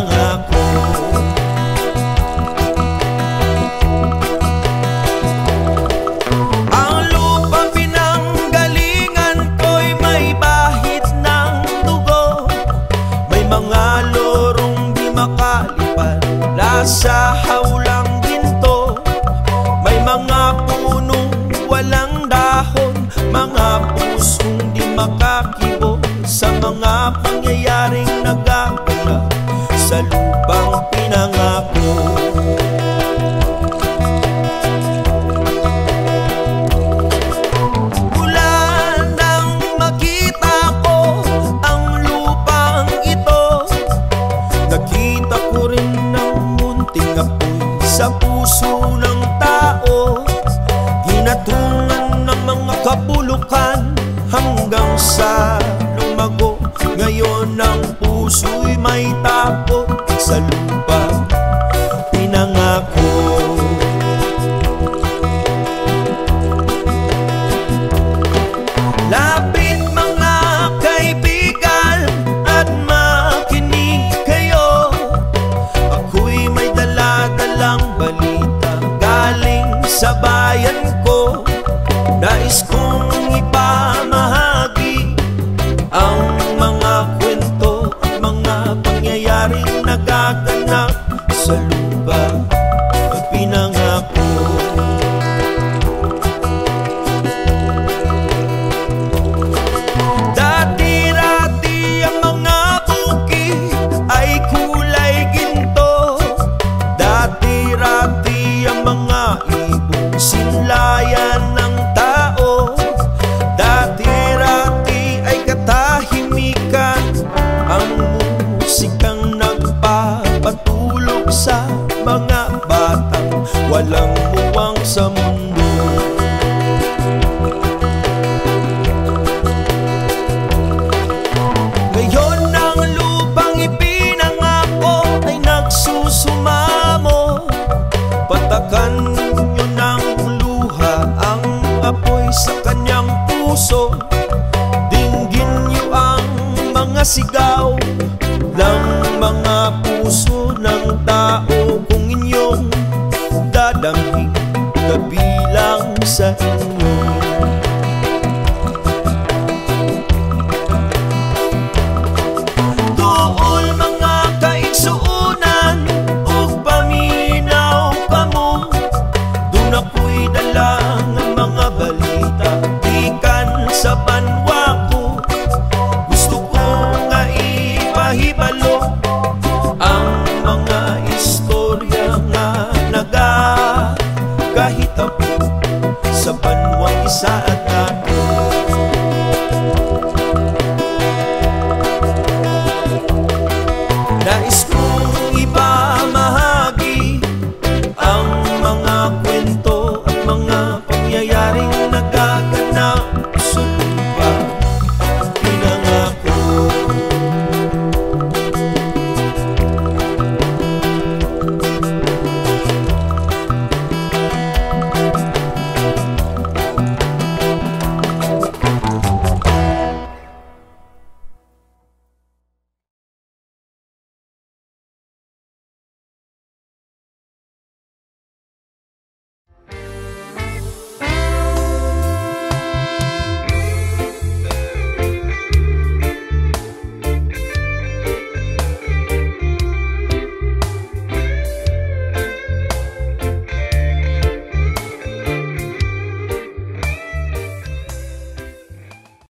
pangako Ang lupa pinanggalingan ko'y may bahit ng dugo. May mga lorong di makalipan Lasa hawlang ginto. May mga punong walang dahon Mga pusong di makakibo. Sa mga pangyayaring nagagawa sa lupang pinangako. Mula nang makita ko ang lupang ito. Nakita ko ng munting apoy sa puso ng tao. Ginatungan ng mga kabulukan hanggang sa lumago. Ngayon ang puso'y may tapo sa lupa. Pinangako. Lapit mga kaibigan at makinig kayo. Ako'y may daladalang balita galing sa bayan ko. Nais kong sa sa mundo. Ngayon ang lupang ipinangako ay nagsusumamo. Patakan nyo ng luha ang apoy sa kanyang puso. Dinggin nyo ang mga sigaw ng mga puso ng tao Thank you.